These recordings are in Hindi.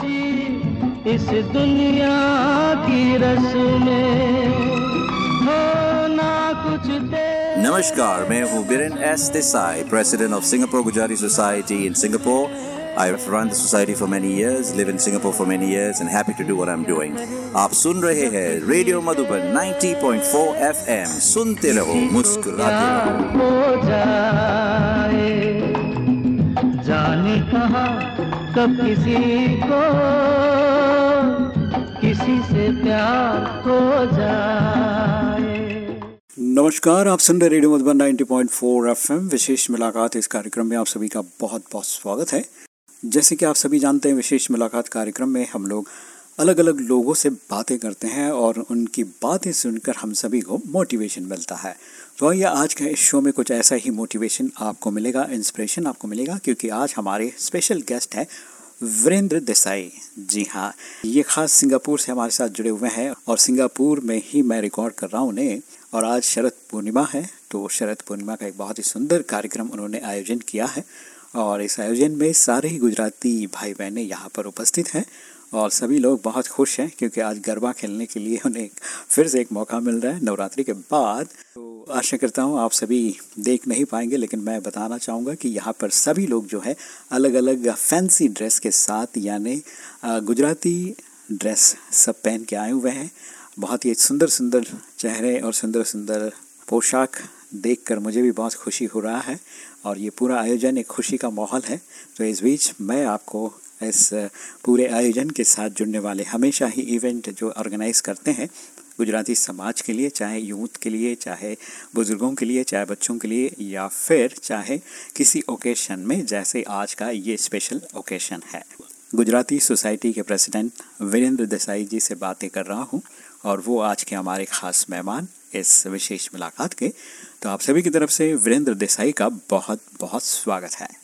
सी इस दुनिया की रस्में हो कुछ दे मैं हूँ Biren S. Desai, President of Singapore Gujarati Society in Singapore. I've run the society for many years, live in Singapore for many years, and happy to do what I'm doing. आप सुन रहे हैं रेडियो मधुबन 90.4 FM. सुनते रहो मुस्कुराते रहो जाने कहा कब किसी को, किसी से प्यार हो जाए। नमस्कार, आप सुन रहे रेडियो मधुबन 90.4 एफएम, विशेष मुलाकात इस कार्यक्रम में आप सभी का बहुत बहुत स्वागत है। जैसे कि आप सभी जानते हैं, विशेष मुलाकात कार्यक्रम में हम लोग अलग अलग लोगों से बातें करते हैं और उनकी बातें सुनकर हम सभी को मोटिवेशन मिलता है। तो आइए, आज के इस शो में कुछ ऐसा ही मोटिवेशन आपको मिलेगा इंस्पिरेशन आपको मिलेगा, क्योंकि आज हमारे स्पेशल गेस्ट हैं वीरेंद्र देसाई। जी हाँ ये खास सिंगापुर से हमारे साथ जुड़े हुए हैं और सिंगापुर में ही मैं रिकॉर्ड कर रहा हूँ उन्हें। और आज शरद पूर्णिमा है तो शरद पूर्णिमा का एक बहुत ही सुंदर कार्यक्रम उन्होंने आयोजन किया है। और इस आयोजन में सारे ही गुजराती भाई बहनें यहाँ पर उपस्थित हैं। और सभी लोग बहुत खुश हैं क्योंकि आज गरबा खेलने के लिए उन्हें फिर से एक मौका मिल रहा है नवरात्रि के बाद। तो आशा करता हूँ आप सभी देख नहीं पाएँगे, लेकिन मैं बताना चाहूँगा कि यहाँ पर सभी लोग जो है अलग अलग फैंसी ड्रेस के साथ, यानी गुजराती ड्रेस सब पहन के आए हुए हैं। बहुत ही सुंदर सुंदर चेहरे और सुंदर सुंदर पोशाक देखकर मुझे भी बहुत खुशी हो रहा है और ये पूरा आयोजन एक खुशी का माहौल है। तो इस बीच मैं आपको इस पूरे आयोजन के साथ जुड़ने वाले हमेशा ही इवेंट जो ऑर्गेनाइज करते हैं, गुजराती समाज के लिए, चाहे यूथ के लिए, चाहे बुज़ुर्गों के लिए, चाहे बच्चों के लिए, या फिर चाहे किसी ओकेशन में, जैसे आज का ये स्पेशल ओकेशन है। गुजराती सोसाइटी के प्रेसिडेंट वीरेंद्र देसाई जी से बातें कर रहा हूँ, और वो आज के हमारे खास मेहमान इस विशेष मुलाकात के। तो आप सभी की तरफ़ से वीरेंद्र देसाई का बहुत बहुत स्वागत है।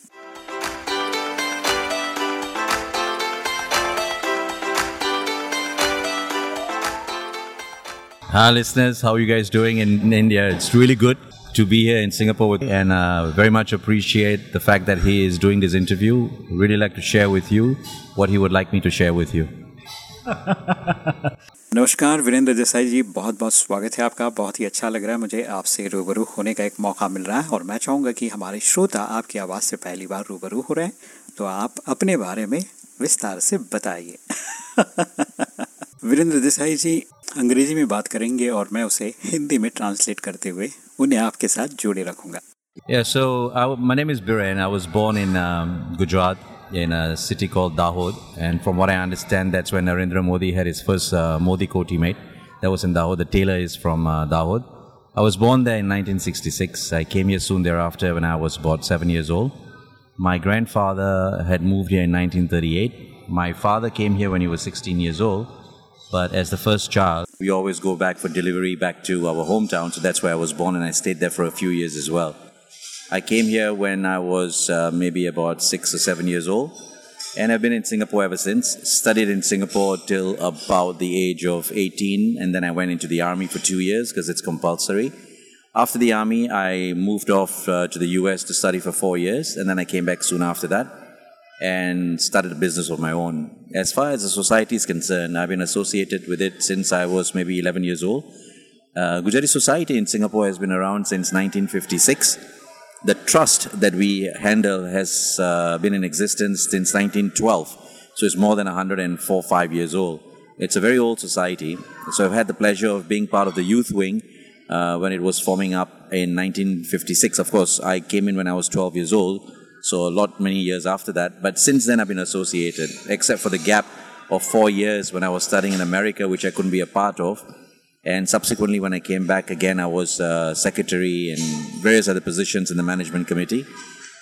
Hi, listeners. How are you guys doing in, in India? It's really good to be here in Singapore with, and uh, very much appreciate the fact that he is doing this interview. Really like to share with you what he would like me to share with you. नमस्कार वीरेंद्र देसाई जी बहुत बहुत स्वागत है आपका बहुत ही अच्छा लग रहा है मुझे आपसे रूबरू होने का एक मौका मिल रहा है और मैं चाहूँगा कि हमारे श्रोता आपकी आवाज़ से पहली बार रूबरू हो रहे हैं तो आप अपने बारे में विस्तार से बताइए वीरेंद्र देसाई जी अंग्रेजी में बात करेंगे और मैं उसे हिंदी में ट्रांसलेट करते हुए उन्हें आपके साथ जोड़े रखूंगा Yeah, so I, my name is Biren. I was born in um, Gujarat in a city called Dahod, and from what I understand, that's when Narendra Modi had his first uh, Modi Koti made. That was in Dahod. The tailor is from uh, Dahod. I was born there in 1966. I came here soon thereafter when I was about seven years old. My grandfather had moved here in 1938. My father came here when he was 16 years old. But as the first child, we always go back for delivery back to our hometown. So that's where I was born, and I stayed there for a few years as well. I came here when I was uh, maybe about six or seven years old, and I've been in Singapore ever since. Studied in Singapore till about the age of 18, and then I went into the army for two years because it's compulsory. After the army, I moved off uh, to the US to study for four years, and then I came back soon after that and started a business of my own. As far as the society is concerned, I've been associated with it since I was maybe 11 years old. Uh, Gujarati Society in Singapore has been around since 1956. The trust that we handle has uh, been in existence since 1912, so it's more than 104, 5 years old. It's a very old society. So I've had the pleasure of being part of the youth wing uh, when it was forming up in 1956. Of course, I came in when I was 12 years old, so a lot many years after that. But since then, I've been associated, except for the gap of four years when I was studying in America, which I couldn't be a part of. And subsequently, when I came back again, I was uh, secretary and various other positions in the management committee.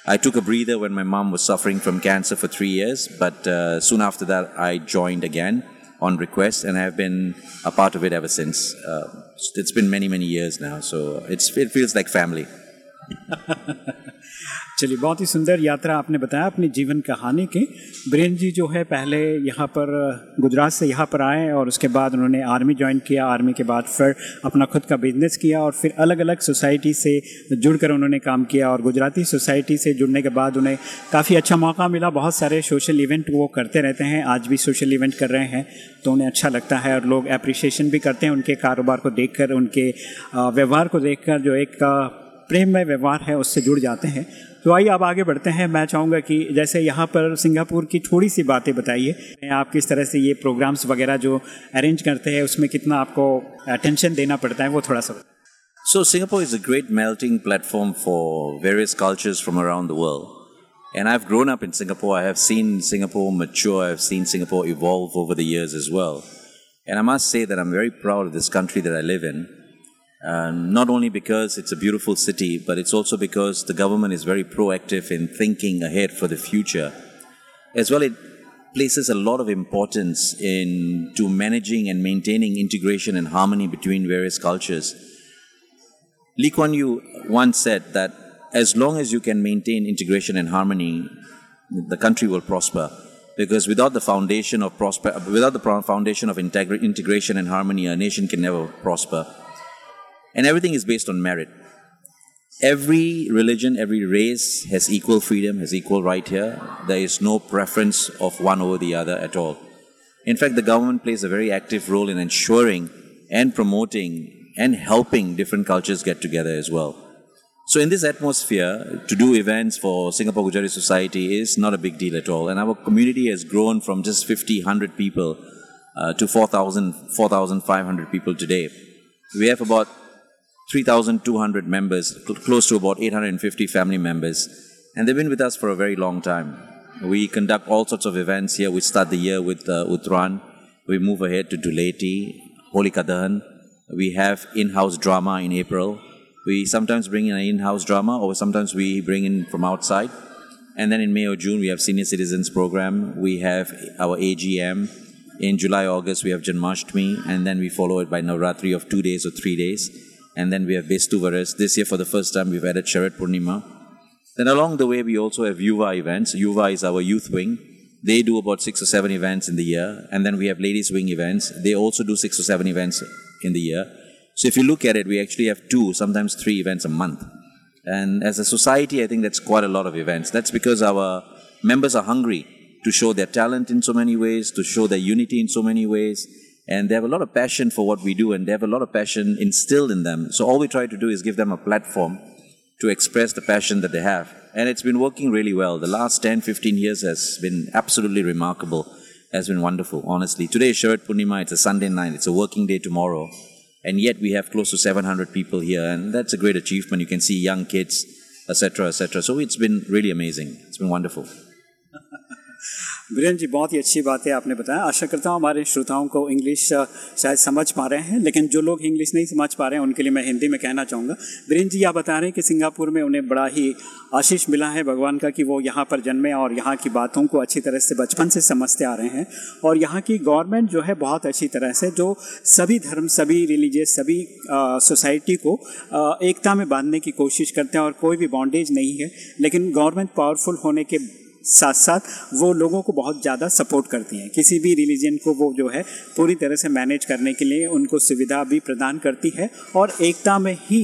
I took a breather when my mom was suffering from cancer for three years, but uh, soon after that, I joined again on request, and I've been a part of it ever since. Uh, it's been many, many years now, so it feels like family. चलिए, बहुत ही सुंदर यात्रा आपने बताया अपनी जीवन कहानी की। बीरेन जी जो है, पहले यहाँ पर, गुजरात से यहाँ पर आए और उसके बाद उन्होंने आर्मी ज्वाइन किया। आर्मी के बाद फिर अपना खुद का बिज़नेस किया और फिर अलग अलग सोसाइटी से जुड़कर उन्होंने काम किया और गुजराती सोसाइटी से जुड़ने के बाद उन्हें काफ़ी अच्छा मौका मिला। बहुत सारे सोशल इवेंट वो करते रहते हैं, आज भी सोशल इवेंट कर रहे हैं तो उन्हें अच्छा लगता है और लोग अप्रिसिएशन भी करते हैं उनके कारोबार को देखकर, उनके व्यवहार को देखकर जो एक प्रेम में व्यवहार है, उससे जुड़ जाते हैं। तो आइए आप आगे बढ़ते हैं। मैं चाहूँगा कि जैसे यहाँ पर सिंगापुर की थोड़ी सी बातें बताइए। आप किस तरह से ये प्रोग्राम्स वगैरह जो अरेंज करते हैं, उसमें कितना आपको अटेंशन देना पड़ता है, वो थोड़ा सा so Singapore is a great melting platform for various cultures from around the world and I have grown up in Singapore I have seen Singapore mature I have seen Singapore evolve over the years as well and I must say that I am very proud this country that I live in Um, not only because it's a beautiful city, but it's also because the government is very proactive in thinking ahead for the future. As well, it places a lot of importance in to managing and maintaining integration and harmony between various cultures. Lee Kuan Yew once said that as long as you can maintain integration and harmony, the country will prosper. Because without the foundation of prosper, without the foundation of integra- integration and harmony, a nation can never prosper. And everything is based on merit. Every religion, every race has equal freedom, has equal right here. There is no preference of one over the other at all. In fact, the government plays a very active role in ensuring and promoting and helping different cultures get together as well. So, in this atmosphere, to do events for Singapore Gujarati Society is not a big deal at all. And our community has grown from just 50, 100 people uh, to 4,000, 4,500 people today. We have about 3,200 members, cl- close to about 850 family members, and they've been with us for a very long time. We conduct all sorts of events here. We start the year with uh, Uttran. We move ahead to Duleti, Holy Kadahan. We have in-house drama in April. We sometimes bring in an in-house drama, or sometimes we bring in from outside. And then in May or June, we have senior citizens program. We have our AGM. In July, August, we have Janmashtami, and then we follow it by Navratri of two days or three days and then we have Bestu Varas. This year, for the first time, we've added Sharat Purnima. Then along the way, we also have Yuva events. Yuva is our youth wing. They do about six or seven events in the year. And then we have ladies wing events. They also do six or seven events in the year. So if you look at it, we actually have two, sometimes three events a month. And as a society, I think that's quite a lot of events. That's because our members are hungry to show their talent in so many ways, to show their unity in so many ways and they have a lot of passion for what we do and they have a lot of passion instilled in them. So all we try to do is give them a platform to express the passion that they have. And it's been working really well. The last 10 15 years has been absolutely remarkable has been wonderful honestly. Today is Sharat Purnima it's a Sunday night. It's a working day tomorrow. And yet we have close to 700 people here and that's a great achievement. You can see young kids etc etc so it's been really amazing. It's been wonderful Biren ji, बहुत ही अच्छी बात है आपने बताया। आशा करता हूँ हमारे श्रोताओं को इंग्लिश शायद समझ पा रहे हैं, लेकिन जो लोग इंग्लिश नहीं समझ पा रहे हैं, उनके लिए मैं हिंदी में कहना चाहूँगा। बीरेन जी, आप बता रहे हैं कि सिंगापुर में उन्हें बड़ा ही आशीष मिला है भगवान का कि वो यहाँ पर जन्मे और यहाँ की बातों को अच्छी तरह से बचपन से समझते आ रहे हैं। और यहाँ की गवर्नमेंट जो है बहुत अच्छी तरह से, जो सभी धर्म, सभी रिलीजियस सभी सोसाइटी को एकता में बांधने की कोशिश करते हैं और कोई भी बॉन्डेज नहीं है। लेकिन गवर्नमेंट पावरफुल होने के साथ साथ वो लोगों को बहुत ज़्यादा सपोर्ट करती हैं। किसी भी रिलीजन को वो जो है पूरी तरह से मैनेज करने के लिए उनको सुविधा भी प्रदान करती है और एकता में ही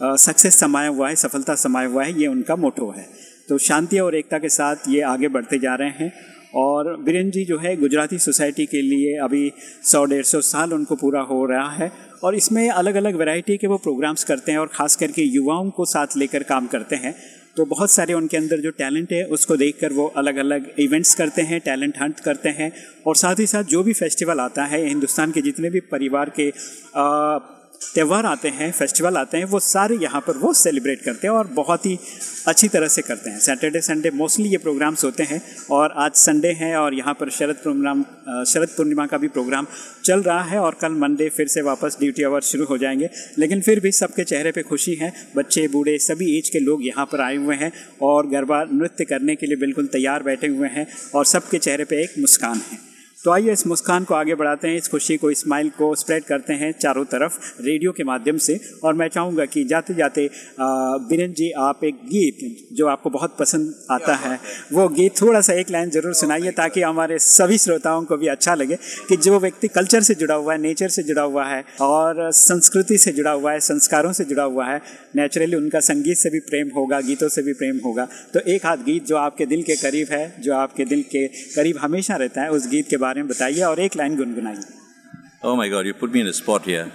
सक्सेस समाया हुआ है, सफलता समाया हुआ है, ये उनका मोटो है। तो शांति और एकता के साथ ये आगे बढ़ते जा रहे हैं और बीरेन जी जो है गुजराती सोसाइटी के लिए अभी सौ, डेढ़ सौ साल उनको पूरा हो रहा है और इसमें अलग अलग वैरायटी के वो प्रोग्राम्स करते हैं और ख़ास करके युवाओं को साथ लेकर काम करते हैं। तो बहुत सारे उनके अंदर जो टैलेंट है, उसको देखकर वो अलग अलग इवेंट्स करते हैं टैलेंट हंट करते हैं और साथ ही साथ जो भी फेस्टिवल आता है, हिंदुस्तान के जितने भी परिवार के त्यौहार आते हैं फेस्टिवल आते हैं, वो सारे यहाँ पर वो सेलिब्रेट करते हैं और बहुत ही अच्छी तरह से करते हैं। सैटरडे संडे मोस्टली ये प्रोग्राम्स होते हैं और आज संडे है और यहाँ पर शरद प्रोग्राम शरद पूर्णिमा का भी प्रोग्राम चल रहा है और कल मंडे फिर से वापस ड्यूटी आवर शुरू हो जाएँगे। लेकिन फिर भी सबके चेहरे पर खुशी है, बच्चे, बूढ़े, सभी एज के लोग यहाँ पर आए हुए हैं और गरबा, नृत्य करने के लिए बिल्कुल तैयार बैठे हुए हैं और सबके चेहरे पर एक मुस्कान है। तो आइए इस मुस्कान को आगे बढ़ाते हैं इस खुशी को स्माइल को स्प्रेड करते हैं चारों तरफ़ रेडियो के माध्यम से। और मैं चाहूँगा कि जाते जाते बीरेन जी आप एक गीत जो आपको बहुत पसंद आता है वो गीत थोड़ा सा एक लाइन ज़रूर सुनाइए ताकि हमारे सभी श्रोताओं को भी अच्छा लगे कि जो व्यक्ति कल्चर से जुड़ा हुआ है नेचर से जुड़ा हुआ है और संस्कृति से जुड़ा हुआ है संस्कारों से जुड़ा हुआ है नेचुरली उनका संगीत से भी प्रेम होगा गीतों से भी प्रेम होगा। तो एक हाथ गीत जो आपके दिल के करीब है जो आपके दिल के करीब हमेशा रहता है उस गीत के बारे में बताइए और एक लाइन गुनगुनाइए Oh my God, you put me in a spot here.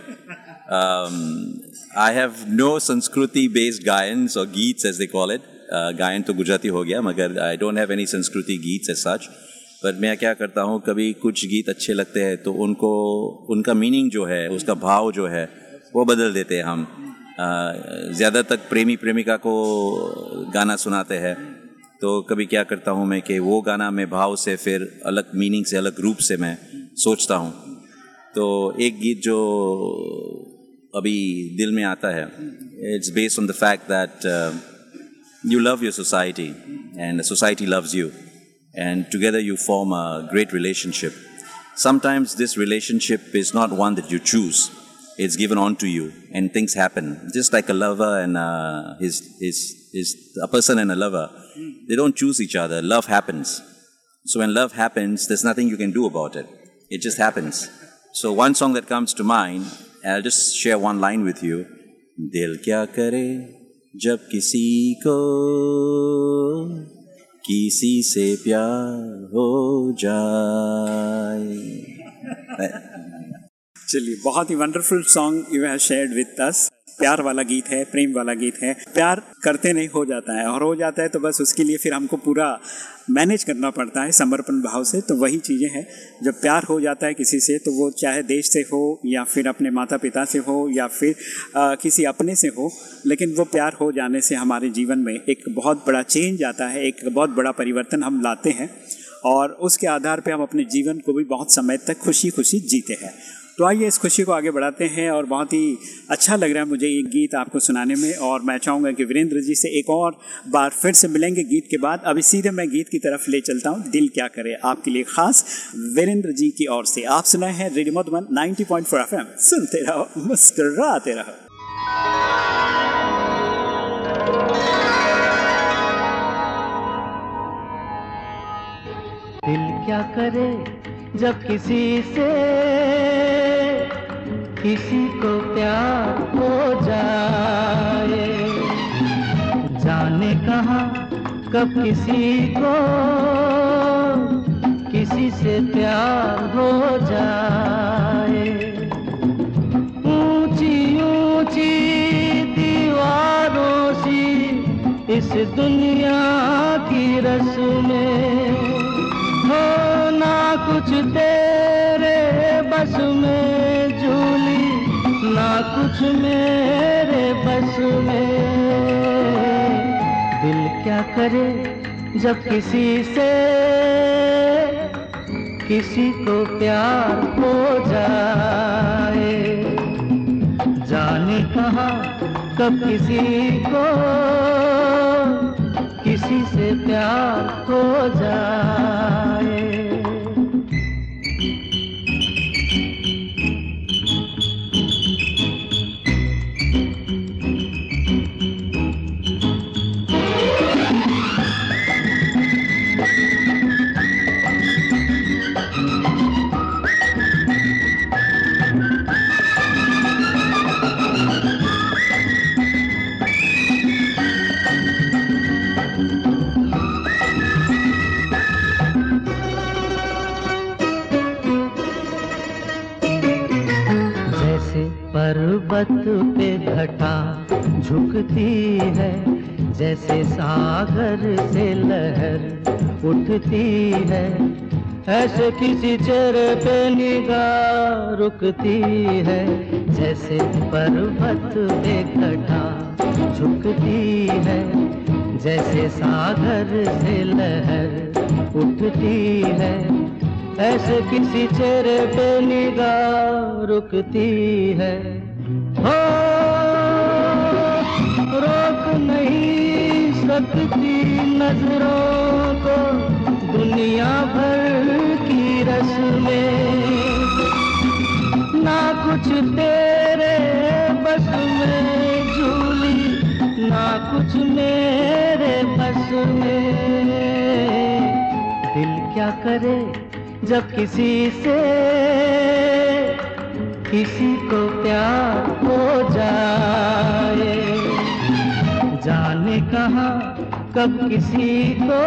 Um, I have no Sanskriti based gayans or geets as they call it. Uh, गायन तो गुजराती हो गया मगर आई डोंट हैव एनी संस्कृति गीट्स एज सच पर मैं क्या करता हूँ कभी कुछ गीत अच्छे लगते हैं तो उनको उनका मीनिंग जो है उसका भाव जो है वो बदल देते हैं हम ज़्यादा तक प्रेमी प्रेमिका को गाना सुनाते हैं तो कभी क्या करता हूँ मैं कि वो गाना मैं भाव से फिर अलग मीनिंग से, अलग रूप से मैं सोचता हूँ। तो एक गीत जो अभी दिल में आता है it's based on the fact that you love your society and society loves you and together you form a great relationship sometimes this relationship is not one that you choose it's given on to you and things happen just like a lover and his his is a person and a lover they don't choose each other. Love happens. So when love happens, there's nothing you can do about it. It just happens. So one song that comes to mind, I'll just share one line with you. दिल क्या करे जब किसी को किसी से प्यार हो जाए चलिए बहुत ही wonderful song you have shared with us प्यार वाला गीत है प्रेम वाला गीत है। प्यार करते नहीं हो जाता है। और हो जाता है तो बस उसके लिए फिर हमको पूरा मैनेज करना पड़ता है समर्पण भाव से। तो वही चीज़ें हैं। जब प्यार हो जाता है किसी से तो वो चाहे देश से हो या फिर अपने माता पिता से हो या फिर आ, किसी अपने से हो लेकिन वो प्यार हो जाने से हमारे जीवन में एक बहुत बड़ा चेंज आता है एक बहुत बड़ा परिवर्तन हम लाते हैं। और उसके आधार पर हम अपने जीवन को भी बहुत समय तक खुशी खुशी जीते हैं। तो आइए इस खुशी को आगे बढ़ाते हैं और बहुत ही अच्छा लग रहा है मुझे ये गीत आपको सुनाने में और मैं चाहूँगा कि वीरेंद्र जी से एक और बार फिर से मिलेंगे गीत के बाद। अभी सीधे मैं गीत की तरफ़ ले चलता हूँ। दिल क्या करे आपके लिए खास वीरेंद्र जी की ओर से। आप सुनाए हैं रेडियो मधुबन 90.4 पॉइंट सुनते रहो, मुस्कराते रहो। दिल क्या करे जब किसी से किसी को प्यार हो जाए। जाने कहा, कब किसी को किसी से प्यार हो जाए। ऊँची ऊँची दीवारों सी इस दुनिया की रस्में। हो ना कुछ तेरे बस में। कुछ मेरे बस में। दिल क्या करे जब किसी से किसी को प्यार हो जाए? जाने कहा कब किसी को किसी से प्यार हो जाए? सागर से लहर उठती है। ऐसे किसी चेहरे पे निगाह रुकती है। जैसे पर्वत पे घटा झुकती है। जैसे सागर से लहर उठती है। ऐसे किसी चेहरे पे निगाह रुकती है। हो, रोक नहीं सकती नज़रों को दुनिया भर की रस में ना कुछ तेरे बस में झूली, ना कुछ मेरे बस में। दिल क्या करे जब किसी से किसी को प्यार हो जाए? जाने कहा कब किसी को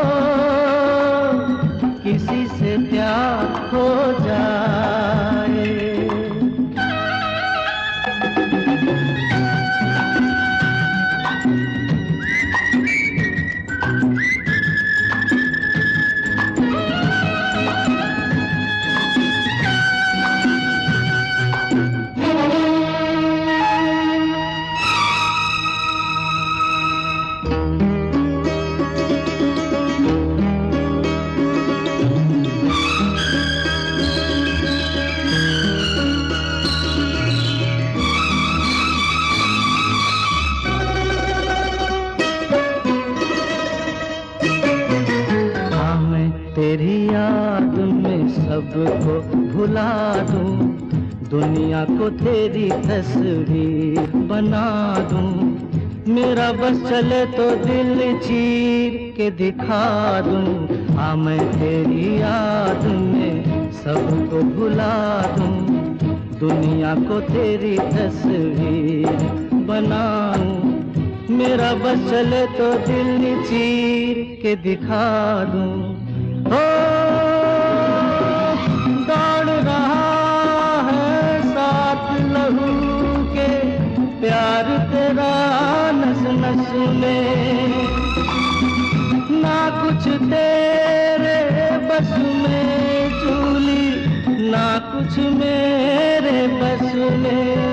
किसी से प्यार हो जाए। दुनिया को तेरी तस्वीर बना दूँ। मेरा बस चले तो दिल चीर के दिखा दूँ। हाँ मैं तेरी याद में सबको भुला दूँ। दुनिया को तेरी तस्वीर बनाऊँ मेरा बस चले तो दिल चीर के दिखा दूँ। हो में ना कुछ तेरे बस में चूली ना कुछ मेरे बस में।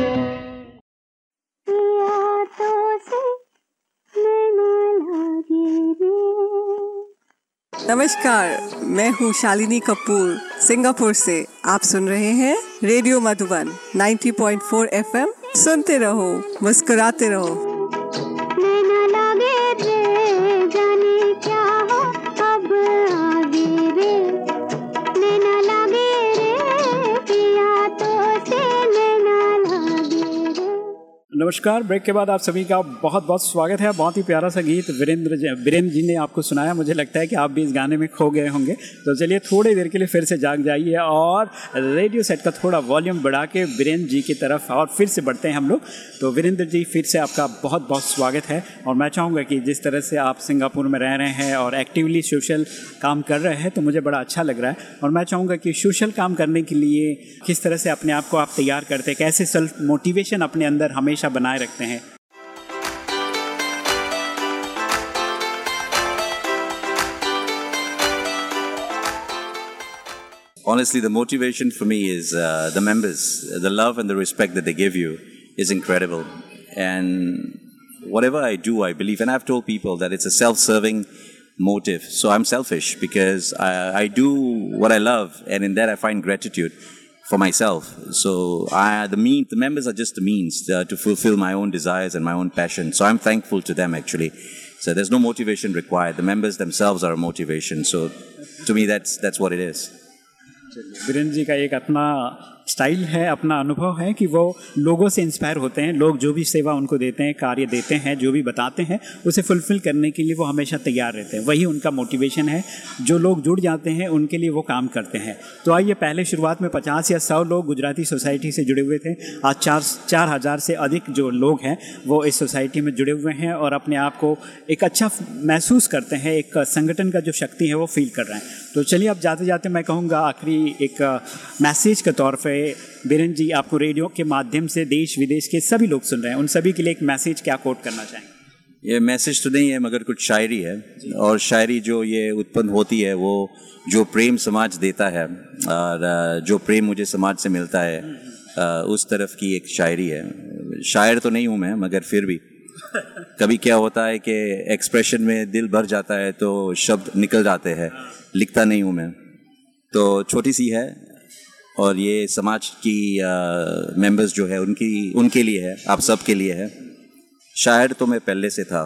नमस्कार मैं हूँ शालिनी कपूर सिंगापुर से। आप सुन रहे हैं रेडियो मधुबन 90.4 एफएम। सुनते रहो मुस्कुराते रहो। नमस्कार। ब्रेक के बाद आप सभी का बहुत बहुत स्वागत है। बहुत ही प्यारा सा गीत वीरेंद्र वीरेंद्र जी ने आपको सुनाया। मुझे लगता है कि आप भी इस गाने में खो गए होंगे। तो चलिए थोड़ी देर के लिए फिर से जाग जाइए और रेडियो सेट का थोड़ा वॉल्यूम बढ़ा के वीरेंद्र जी की तरफ़ और फिर से बढ़ते हैं हम लोग। तो वीरेंद्र जी, फिर से आपका बहुत बहुत स्वागत है। और मैं चाहूँगा कि जिस तरह से आप सिंगापुर में रह रहे हैं और एक्टिवली सोशल काम कर रहे हैं तो मुझे बड़ा अच्छा लग रहा है। और मैं चाहूँगा कि सोशल काम करने के लिए किस तरह से अपने आप को आप तैयार करते हैं? कैसे सेल्फ मोटिवेशन अपने अंदर हमेशा बनाए रखते हैं Honestly, the motivation for me is uh, the members. The love and the respect that they give you is incredible. And whatever I do, I believe, and I've told people that it's a self serving motive. So I'm selfish because I, I do what I love, and in that I find gratitude for myself. So I, the mean, the members are just the means uh, to fulfill my own desires and my own passion. So I'm thankful to them actually. So there's no motivation required. The members themselves are a motivation. So to me, that's that's what it is. Virendra ji का एक अपना स्टाइल है, अपना अनुभव है कि वो लोगों से इंस्पायर होते हैं, लोग जो भी सेवा उनको देते हैं, कार्य देते हैं, जो भी बताते हैं, उसे फुलफिल करने के लिए वो हमेशा तैयार रहते हैं। वही उनका मोटिवेशन है। जो लोग जुड़ जाते हैं, उनके लिए वो काम करते हैं। तो आइए पहले शुरुआत में पचास या सौ लोग गुजराती सोसाइटी से जुड़े हुए थे। आज चार चार हज़ार से अधिक जो लोग हैं, वो इस सोसाइटी में जुड़े हुए हैं और अपने आप को एक अच्छा महसूस करते हैं। एक संगठन का जो शक्ति है, वो फील कर रहे हैं। तो चलिए, अब जाते जाते मैं कहूँगा, आखिरी एक मैसेज के तौर पे बीरेन जी आपको रेडियो के माध्यम से देश विदेश के सभी लोग सुन रहे हैं। उन सभी के लिए एक मैसेज क्या कोट करना चाहेंगे? ये मैसेज तो नहीं है मगर कुछ शायरी है। और शायरी जो ये उत्पन्न होती है वो जो प्रेम समाज देता है और जो प्रेम मुझे समाज से मिलता है उस तरफ़ की एक शायरी है। शायर तो नहीं हूँ मैं मगर फिर भी। कभी क्या होता है कि एक्सप्रेशन में दिल भर जाता है तो शब्द निकल जाते हैं। लिखता नहीं हूँ मैं। तो छोटी सी है और ये समाज की मेंबर्स जो है, उनकी, उनके लिए है, आप सब के लिए है। शायर तो मैं पहले से था।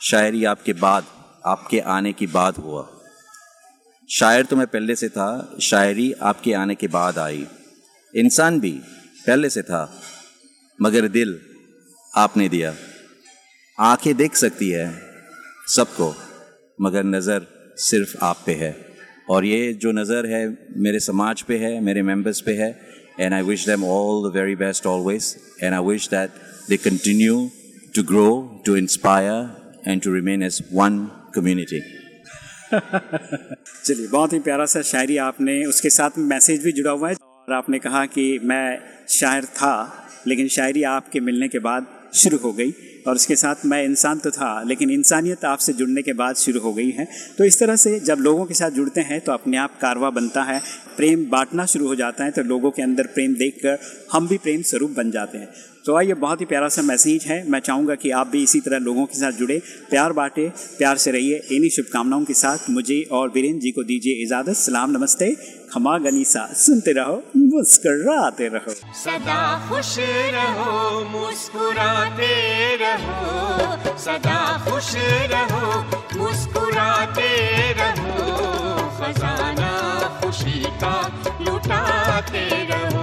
शायरी आपके बाद, आपके आने की बात हुआ। शायर तो मैं पहले से था, शायरी आपके आने के बाद आई। इंसान भी पहले से था, मगर दिल आपने दिया। आँखें देख सकती है सबको, मगर नज़र सिर्फ़ आप पे है। और ये जो नज़र है मेरे समाज पे है, मेरे मेंबर्स पे है and I wish them all the very best always and I wish that they continue to grow to inspire and to remain as one community चलिए, बहुत ही प्यारा सा शायरी आपने, उसके साथ मैसेज भी जुड़ा हुआ है, और आपने कहा कि मैं शायर था, लेकिन शायरी आपके मिलने के बाद शुरू हो गई और उसके साथ मैं इंसान तो था, लेकिन इंसानियत आपसे जुड़ने के बाद शुरू हो गई है। तो इस तरह से जब लोगों के साथ जुड़ते हैं तो अपने आप कारवा बनता है, प्रेम बांटना शुरू हो जाता है तो लोगों के अंदर प्रेम देखकर हम भी प्रेम स्वरूप बन जाते हैं। तो आइए, बहुत ही प्यारा सा मैसेज है। मैं चाहूँगा कि आप भी इसी तरह लोगों के साथ जुड़े, प्यार बांटे, प्यार से रहिए। इन्हीं शुभकामनाओं के साथ मुझे और वीरेंद्र जी को दीजिए इजाज़त। सलाम, नमस्ते। खमा गनीसा, सुनते रहो, मुस्कराते रहो। सदा खुश रहो, मुस्कुराते रहो। सदा खुश रहो, मुस्कुराते रहो। खजाना खुशी का लुटाते रहो।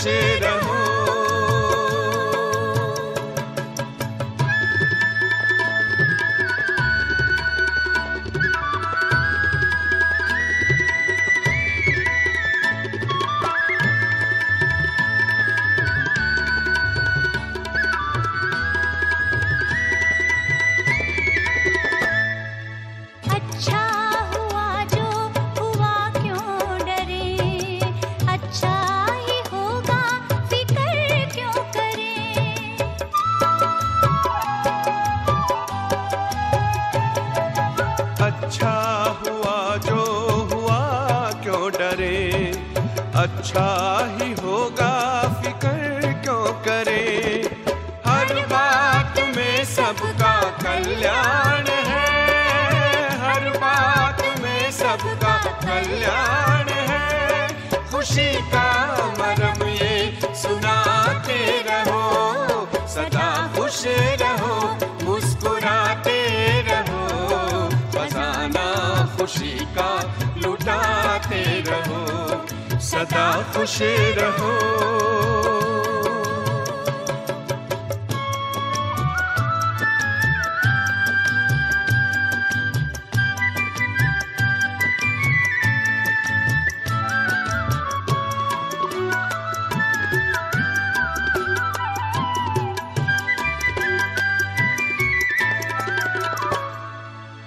सदा खुश सबका कल्याण है। खुशी का मरम ये सुनाते रहो, सदा खुश रहो, मुस्कुराते रहो खजाना खुशी का, लुटाते रहो, सदा खुश रहो।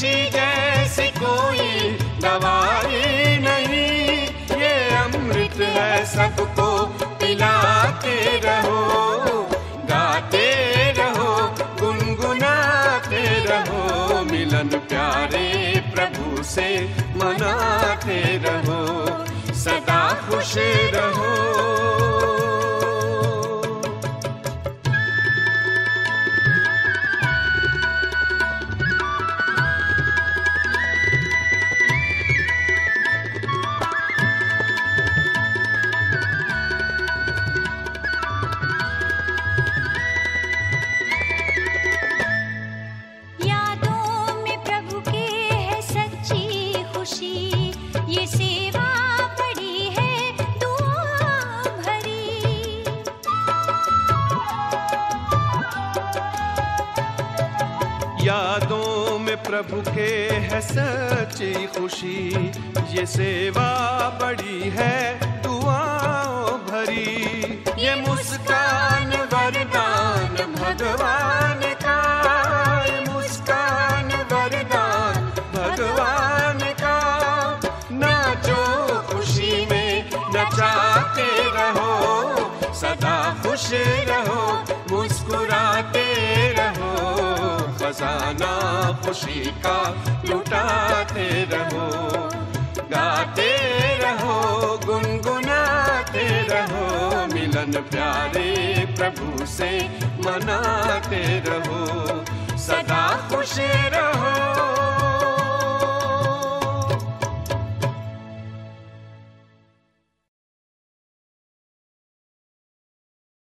खुशी जैसी कोई दवा ही नहीं। ये अमृत है सबको, पिलाते रहो, गाते रहो, गुनगुनाते रहो, मिलन प्यारे प्रभु से मनाते रहो, सदा खुश रहो। ये सेवा बड़ी है, दुआओं भरी। ये मुस्कान वरदान, भगवान का। ये मुस्कान वरदान, भगवान का। नाचो खुशी में नचाते रहो, सदा खुश रहो, मुस्कुराते रहो। खजाना खुशी का लुटाते रहो। गाते रहो गुनगुनाते रहो मिलन प्यारे प्रभु से मनाते रहो सदा खुश रहो।